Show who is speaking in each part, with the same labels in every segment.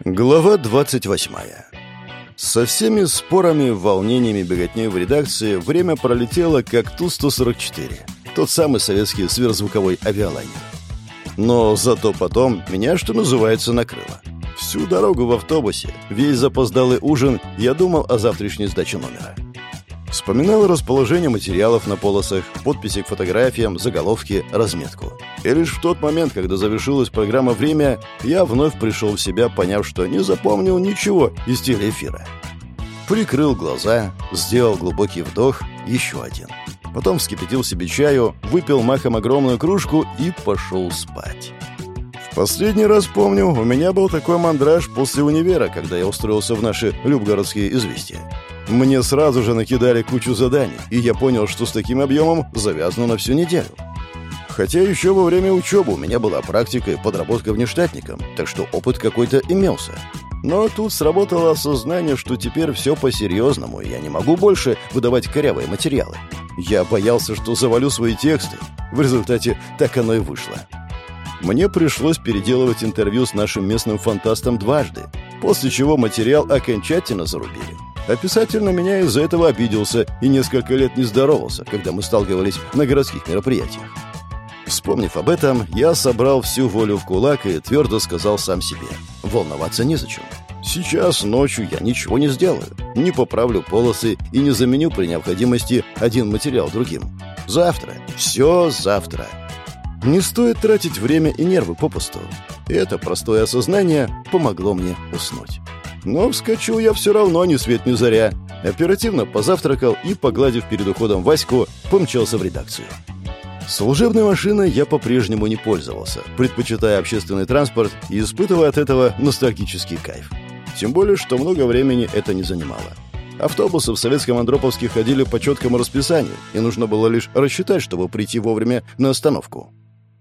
Speaker 1: Глава 28. Со всеми спорами, волнениями, беготней в редакции время пролетело как Ту-144, тот самый советский сверхзвуковой авиалайнер. Но зато потом меня, что называется, накрыло. Всю дорогу в автобусе, весь запоздалый ужин, я думал о завтрашней сдаче номера. Вспоминал расположение материалов на полосах, подписи к фотографиям, заголовки, разметку. И лишь в тот момент, когда завершилась программа «Время», я вновь пришел в себя, поняв, что не запомнил ничего из телеэфира. Прикрыл глаза, сделал глубокий вдох, еще один. Потом вскипятил себе чаю, выпил махом огромную кружку и пошел спать. В последний раз помню, у меня был такой мандраж после универа, когда я устроился в наши любгородские известия. Мне сразу же накидали кучу заданий, и я понял, что с таким объемом завязано на всю неделю. Хотя еще во время учебы у меня была практика и подработка внештатником, так что опыт какой-то имелся. Но тут сработало осознание, что теперь все по-серьезному, и я не могу больше выдавать корявые материалы. Я боялся, что завалю свои тексты. В результате так оно и вышло. Мне пришлось переделывать интервью с нашим местным фантастом дважды, после чего материал окончательно зарубили. А писатель на меня из-за этого обиделся и несколько лет не здоровался, когда мы сталкивались на городских мероприятиях. Вспомнив об этом, я собрал всю волю в кулак и твердо сказал сам себе. Волноваться незачем. Сейчас ночью я ничего не сделаю. Не поправлю полосы и не заменю при необходимости один материал другим. Завтра. Все завтра. Не стоит тратить время и нервы попусту. Это простое осознание помогло мне уснуть. Но вскочил я все равно ни свет ни заря. Оперативно позавтракал и, погладив перед уходом Ваську, помчался в редакцию. Служебной машиной я по-прежнему не пользовался, предпочитая общественный транспорт и испытывая от этого ностальгический кайф. Тем более, что много времени это не занимало. Автобусы в Советском Андроповске ходили по четкому расписанию, и нужно было лишь рассчитать, чтобы прийти вовремя на остановку.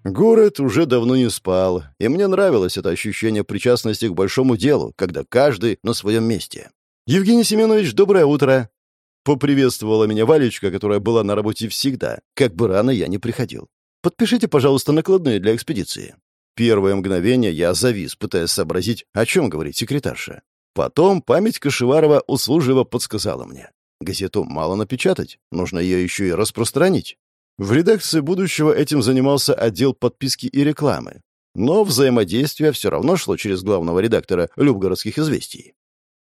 Speaker 1: Город уже давно не спал, и мне нравилось это ощущение причастности к большому делу, когда каждый на своем месте. «Евгений Семенович, доброе утро!» Поприветствовала меня Валечка, которая была на работе всегда, как бы рано я не приходил. «Подпишите, пожалуйста, накладные для экспедиции». Первое мгновение я завис, пытаясь сообразить, о чем говорит секретарша. Потом память Кашеварова услужливо подсказала мне. Газету мало напечатать, нужно ее еще и распространить. В редакции будущего этим занимался отдел подписки и рекламы. Но взаимодействие все равно шло через главного редактора «Любгородских известий».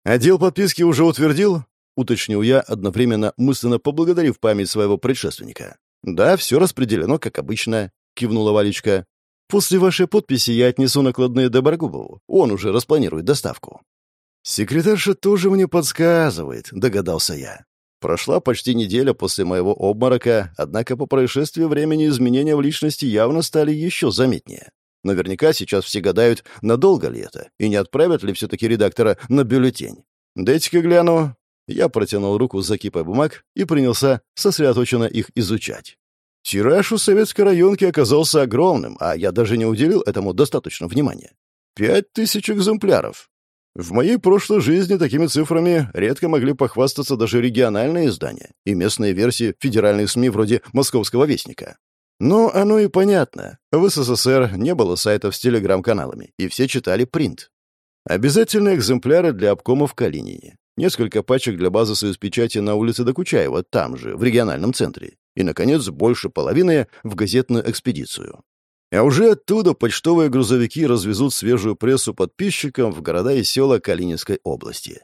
Speaker 1: «Отдел подписки уже утвердил?» — уточнил я, одновременно мысленно поблагодарив память своего предшественника. «Да, все распределено, как обычно», — кивнула Валечка. «После вашей подписи я отнесу накладные Доброгубову. Он уже распланирует доставку». «Секретарша тоже мне подсказывает», — догадался я. Прошла почти неделя после моего обморока, однако по происшествии времени изменения в личности явно стали еще заметнее. Наверняка сейчас все гадают, надолго ли это, и не отправят ли все-таки редактора на бюллетень. «Дайте-ка гляну». Я протянул руку за кипой бумаг и принялся сосредоточенно их изучать. Тираж у советской районки оказался огромным, а я даже не уделил этому достаточно внимания. Пять тысяч экземпляров. В моей прошлой жизни такими цифрами редко могли похвастаться даже региональные издания и местные версии федеральных СМИ вроде «Московского вестника». Но оно и понятно. В СССР не было сайтов с телеграм-каналами, и все читали принт. Обязательные экземпляры для обкома в Калинине. Несколько пачек для базы союзпечати на улице Докучаева, там же, в региональном центре. И, наконец, больше половины в газетную экспедицию. А уже оттуда почтовые грузовики развезут свежую прессу подписчикам в города и села Калининской области.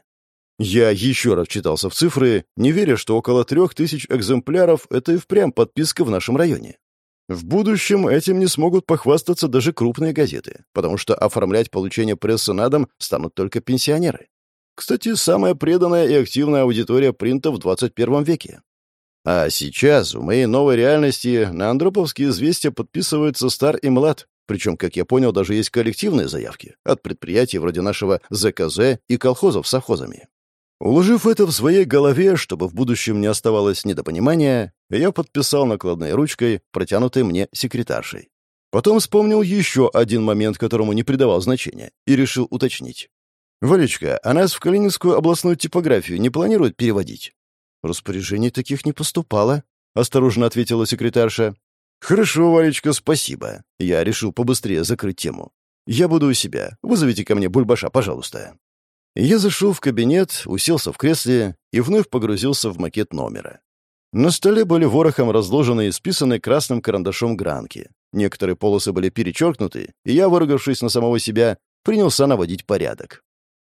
Speaker 1: Я еще раз читался в цифры, не веря, что около трех тысяч экземпляров — это и впрямь подписка в нашем районе. В будущем этим не смогут похвастаться даже крупные газеты, потому что оформлять получение прессы на дом станут только пенсионеры. Кстати, самая преданная и активная аудитория принта в 21 веке. А сейчас, в моей новой реальности, на Андроповские известия подписываются стар и млад. Причем, как я понял, даже есть коллективные заявки от предприятий вроде нашего ЗКЗ и колхозов с совхозами. Уложив это в своей голове, чтобы в будущем не оставалось недопонимания, я подписал накладной ручкой, протянутой мне секретаршей. Потом вспомнил еще один момент, которому не придавал значения, и решил уточнить. «Валечка, а нас в Калининскую областную типографию не планируют переводить?» «Распоряжений таких не поступало», — осторожно ответила секретарша. «Хорошо, Валечка, спасибо». Я решил побыстрее закрыть тему. Я буду у себя. Вызовите ко мне Бульбаша, пожалуйста». Я зашел в кабинет, уселся в кресле и вновь погрузился в макет номера. На столе были ворохом разложены и списаны красным карандашом гранки. Некоторые полосы были перечеркнуты, и я, выругавшись на самого себя, принялся наводить порядок.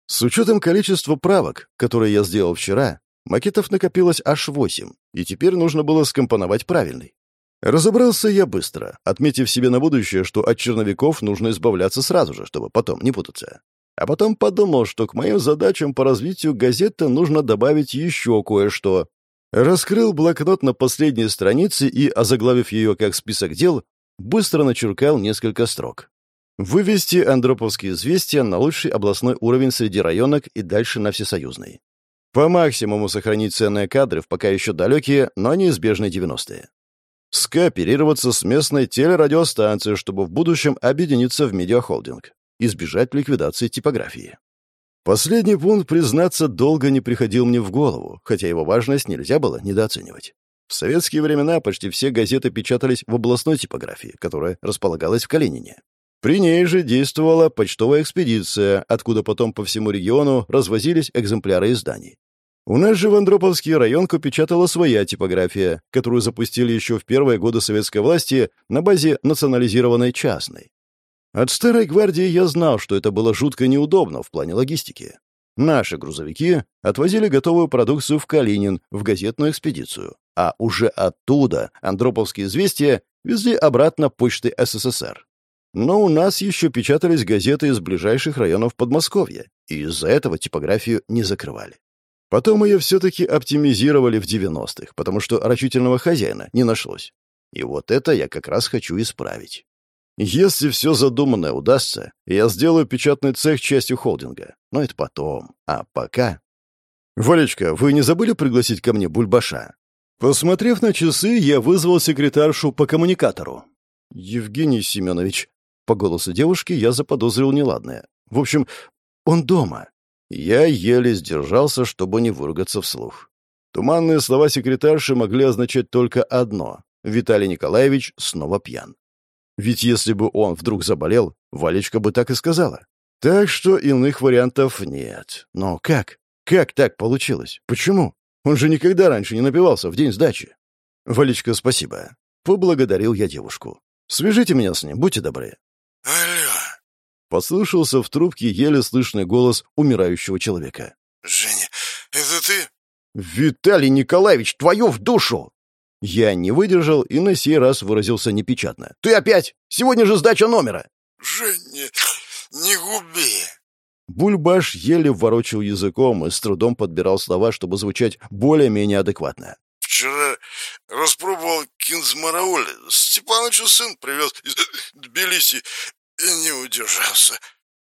Speaker 1: С учетом количества правок, которые я сделал вчера, макетов накопилось аж восемь, и теперь нужно было скомпоновать правильный. Разобрался я быстро, отметив себе на будущее, что от черновиков нужно избавляться сразу же, чтобы потом не путаться. А потом подумал, что к моим задачам по развитию газеты нужно добавить еще кое-что. Раскрыл блокнот на последней странице и, озаглавив ее как список дел, быстро начеркал несколько строк. Вывести Андроповские известия на лучший областной уровень среди районок и дальше на всесоюзный. По максимуму сохранить ценные кадры в пока еще далекие, но неизбежные 90-е. Скооперироваться с местной телерадиостанцией, чтобы в будущем объединиться в медиахолдинг. Избежать ликвидации типографии. Последний пункт, признаться, долго не приходил мне в голову, хотя его важность нельзя было недооценивать. В советские времена почти все газеты печатались в областной типографии, которая располагалась в Калинине. При ней же действовала почтовая экспедиция, откуда потом по всему региону развозились экземпляры изданий. У нас же в Андроповский районку печатала своя типография, которую запустили еще в первые годы советской власти на базе национализированной частной. От старой гвардии я знал, что это было жутко неудобно в плане логистики. Наши грузовики отвозили готовую продукцию в Калинин, в газетную экспедицию, а уже оттуда Андроповские известия везли обратно почты СССР. Но у нас еще печатались газеты из ближайших районов Подмосковья, и из-за этого типографию не закрывали. Потом ее все-таки оптимизировали в 90-х, потому что рачительного хозяина не нашлось. И вот это я как раз хочу исправить. Если все задуманное удастся, я сделаю печатный цех частью холдинга. Но это потом. А пока... «Валечка, вы не забыли пригласить ко мне Бульбаша?» Посмотрев на часы, я вызвал секретаршу по коммуникатору. «Евгений Семенович, по голосу девушки я заподозрил неладное. В общем, он дома. Я еле сдержался, чтобы не выругаться вслух. Туманные слова секретарши могли означать только одно — Виталий Николаевич снова пьян. Ведь если бы он вдруг заболел, Валечка бы так и сказала. Так что иных вариантов нет. Но как? Как так получилось? Почему? Он же никогда раньше не напивался в день сдачи. Валечка, спасибо. Поблагодарил я девушку. Свяжите меня с ним, будьте добры.
Speaker 2: «Алло!»
Speaker 1: Послышался в трубке еле слышный голос умирающего человека.
Speaker 2: «Женя, это ты?»
Speaker 1: «Виталий Николаевич, твою в душу!» Я не выдержал и на сей раз выразился непечатно. «Ты опять! Сегодня же сдача номера!»
Speaker 2: «Женя, не губи!»
Speaker 1: Бульбаш еле ворочил языком и с трудом подбирал слова, чтобы звучать более-менее адекватно.
Speaker 2: «Вчера распробовал кинзмараоль. Степанычу сын привез из Тбилиси и не удержался.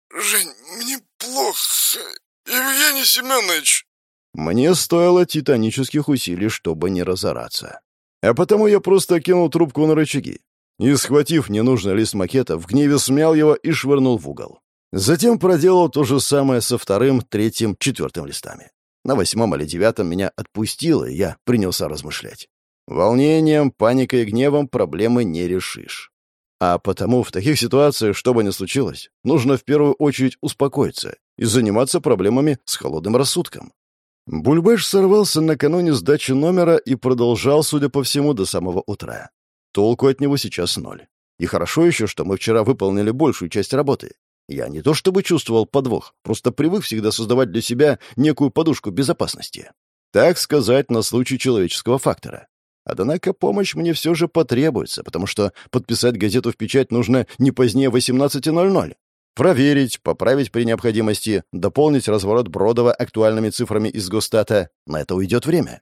Speaker 2: Жень, мне плохо. Евгений Семенович!»
Speaker 1: Мне стоило титанических усилий, чтобы не разораться. А потому я просто кинул трубку на рычаги. И, схватив ненужный лист макета, в гневе смял его и швырнул в угол. Затем проделал то же самое со вторым, третьим, четвертым листами. На восьмом или девятом меня отпустило, и я принялся размышлять. Волнением, паникой и гневом проблемы не решишь. А потому в таких ситуациях, что бы ни случилось, нужно в первую очередь успокоиться и заниматься проблемами с холодным рассудком. Бульбеш сорвался накануне сдачи номера и продолжал, судя по всему, до самого утра. Толку от него сейчас ноль. И хорошо еще, что мы вчера выполнили большую часть работы. Я не то чтобы чувствовал подвох, просто привык всегда создавать для себя некую подушку безопасности. Так сказать, на случай человеческого фактора. Однако помощь мне все же потребуется, потому что подписать газету в печать нужно не позднее 18.00. Проверить, поправить при необходимости, дополнить разворот Бродова актуальными цифрами из Госстата. На это уйдет время.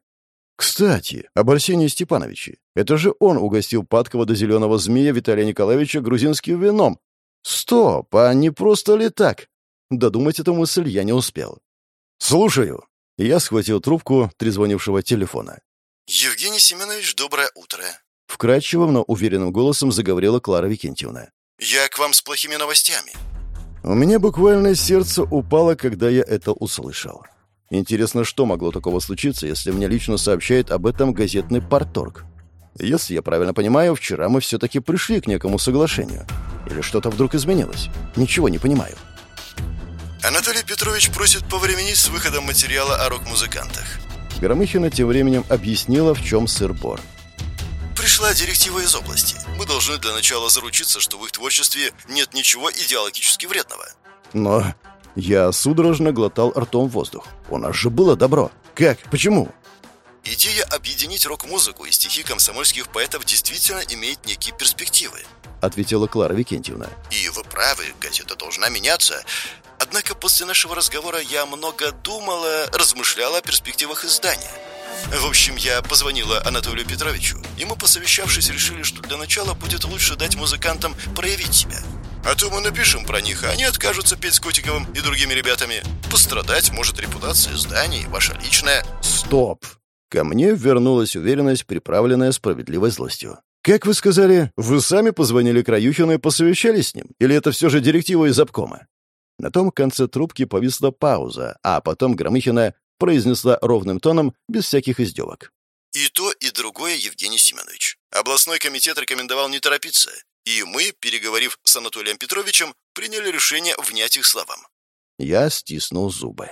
Speaker 1: Кстати, об Арсении Степановиче. Это же он угостил Падкова до зеленого змея Виталия Николаевича грузинским вином. Стоп, а не просто ли так? Додумать эту мысль я не успел. «Слушаю». Я схватил трубку трезвонившего телефона.
Speaker 2: «Евгений Семенович, доброе утро».
Speaker 1: Вкрадчивым, но уверенным голосом заговорила Клара Викентьевна.
Speaker 2: «Я к вам с плохими новостями».
Speaker 1: У меня буквально сердце упало, когда я это услышал. Интересно, что могло такого случиться, если мне лично сообщает об этом газетный порторг? Если я правильно понимаю, вчера мы все-таки пришли к некому соглашению. Или что-то вдруг изменилось? Ничего не понимаю.
Speaker 2: Анатолий Петрович просит повременить с выходом материала о рок-музыкантах.
Speaker 1: Громыхина тем временем объяснила, в чем сыр-бор.
Speaker 2: Пришла директива из области. Мы должны для начала заручиться, что в их творчестве нет ничего идеологически вредного.
Speaker 1: Но я судорожно глотал ртом воздух. У нас же было добро. Как? Почему?
Speaker 2: Идея объединить рок-музыку и стихи комсомольских поэтов действительно имеет некие перспективы.
Speaker 1: Ответила Клара Викентьевна.
Speaker 2: И вы правы, газета должна меняться. Однако после нашего разговора я много думала, размышляла о перспективах издания. В общем, я позвонила Анатолию Петровичу, и мы, посовещавшись, решили, что для начала будет лучше дать музыкантам проявить себя. А то мы напишем про них, а они откажутся петь с Котиковым и другими ребятами. Пострадать может репутация издания и ваша личная.
Speaker 1: Стоп! Ко мне вернулась уверенность, приправленная справедливой злостью. «Как вы сказали, вы сами позвонили Краюхину и посовещались с ним? Или это все же директива из обкома?» На том конце трубки повисла пауза, а потом Громыхина произнесла ровным тоном, без всяких издевок.
Speaker 2: И то, и другое, Евгений Семенович. Областной комитет рекомендовал не торопиться, и мы, переговорив с Анатолием Петровичем, приняли решение внять их словам.
Speaker 1: Я стиснул зубы.